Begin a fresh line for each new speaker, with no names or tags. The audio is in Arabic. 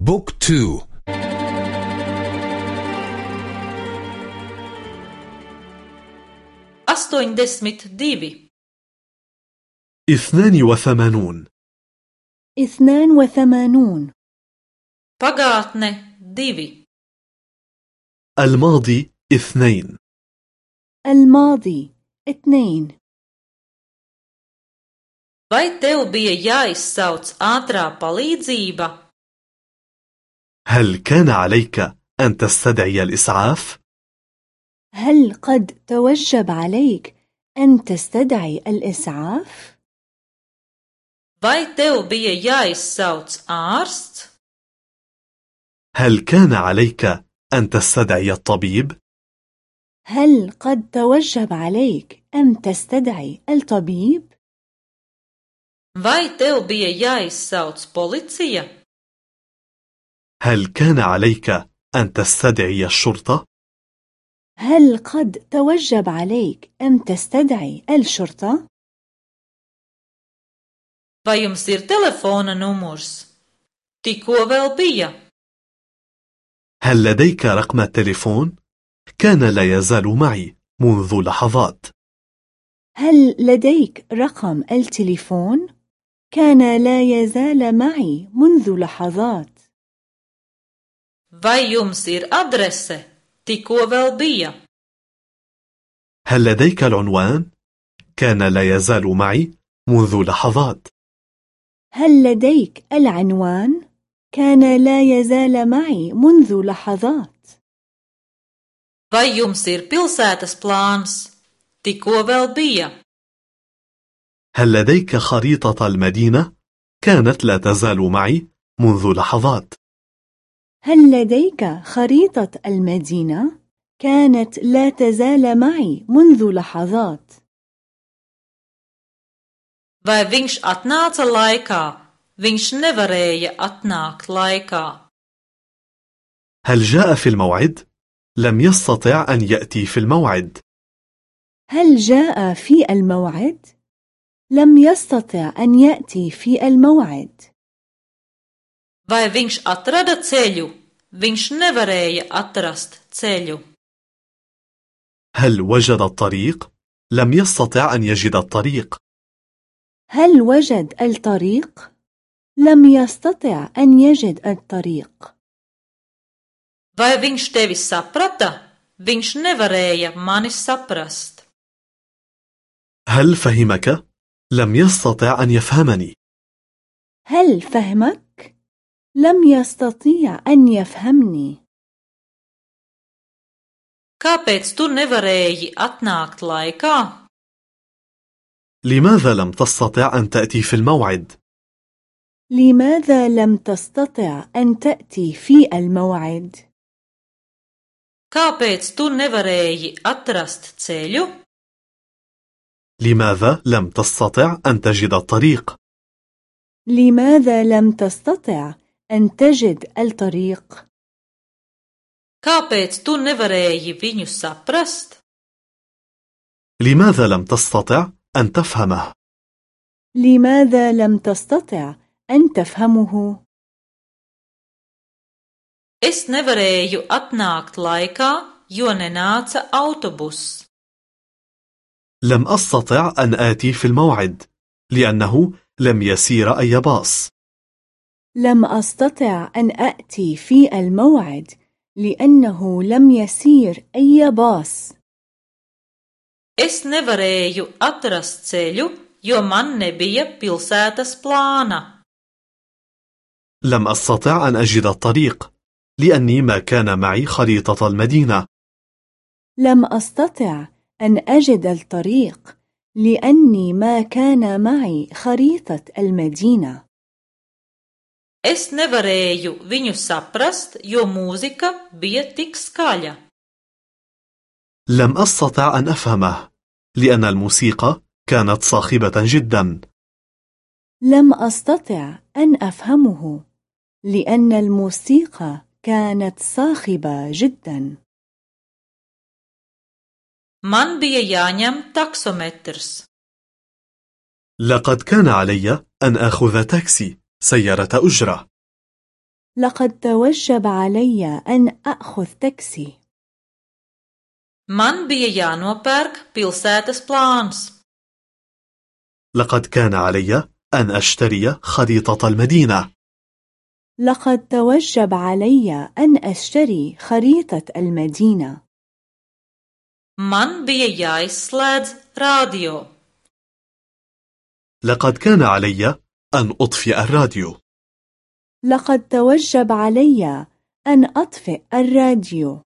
Book two.
Astoņdesmit divi
اثنان وثمانون.
اثنان وثمانون.
pagātne divi
الماضي اثنين.
الماضي اثنين.
Vai tev bija jāizsauc ātrā palīdzība?
هل كان عليك أن تستدعي الإسعاف؟
هل قد توجب عليك أن تستدعي الإسعاف؟
Vai tev bija jāizsauc ārsts?
هل كان عليك أن تستدعي الطبيب؟
هل قد توجب عليك أن تستدعي الطبيب؟
Vai tev bija jāizsauc policija?
هل كان عليك أن تستدعي الشرطة؟
هل قد توجب عليك أن تستدعي الشرطة؟
Vai jums ir telefona numurs? Tikko vēl bija.
هل لديك رقم التليفون؟ كان لا يزال معي منذ لحظات
هل لديك رقم التليفون؟ كان لا يزال معي منذ لحظات
Vai jums ir adrese? Tikko vēl bija.
هل لديك العنوان؟ كان لا يزال معي منذ لحظات
هل لديك العنوان؟ كان لا يزال معي منذ لحظات
Vai jums ir pilsētas plāns? Tikko vēl bija.
هل لديك خريطة المدينة؟ كانت لا تزال معي منذ لحظات
هل لديك خريطة المدينة؟ كانت لا تزال معي منذ لحظات
Vai viņš atnāca laikā? Viņš nevarēja atnākt laikā.
هل جاء في الموعد؟ لم يستطع أن يأتي في الموعد
هل جاء في الموعد؟ لم يستطع أن يأتي في الموعد
Vai viņš atrada ceļu? Viņš nevarēja atrast ceļu.
هل وجد الطريق؟ لم يستطع أن يجد الطريق
هل وجد الطريق؟ لم يستطع أن يجد الطريق
Vai viņš tevi saprata? Viņš nevarēja mani saprast.
هل فهمك؟ لم يستطع أن يفهمني
هل فهمك؟ لم يستطيع أن يفهمني
Kāpēc tu nevarēji atnākt laikā?
لماذا لم تستطع أن تأتي في الموعد؟
لماذا لم تستطع أن تأتي في الموعد؟
Kāpēc tu nevarēji atrast ceļu?
لماذا لم تستطع أن تجد الطريق؟
لماذا لم تستطع أن تجد الطريق؟
Kāpēc tu nevarēji viņu saprast?
لماذا لم تستطع أن تفهمه؟
لماذا لم تستطع أن تفهمه؟
Es nevarēju atnākt laikā, jo nenāca autobuss.
لم أستطع أن آتي في الموعد لأنه لم يسير أي باص
لم أستطع أن أأتي في الموعد لأنه لم يسير أي باص.
Es nevarēju atrast ceļu, jo man nebija pilsētas plāna.
لم أستطع أن أجد الطريق لأني ما كان معي خريطة المدينة.
لم أستطع أن أجد الطريق لأني ما كان معي خريطة المدينة.
Es nevarēju viņu saprast, jo mūzika bija tik skaļa.
لم أستطع أن أفهمه لأن الموسيقى كانت صاخبة جدا
لم أستطع أن أفهمه لأن الموسيقى كانت صاخبة جدا
Man bija jāņem taksometrs.
لقد كان علي أن أخذ تاكسي سيارة أجرة
لقد توجب علي أن أخذ تاكسي.
Man bija jānopērk pilsētas plāns.
لقد كان علي أن أشتري خريطة المدينة.
لقد توجب علي أن أشتري خريطة المدينة.
Man bija jāizslēdz radio.
لقد كان علي أن أطفئ الراديو.
لقد توجب علي أن أطفئ الراديو.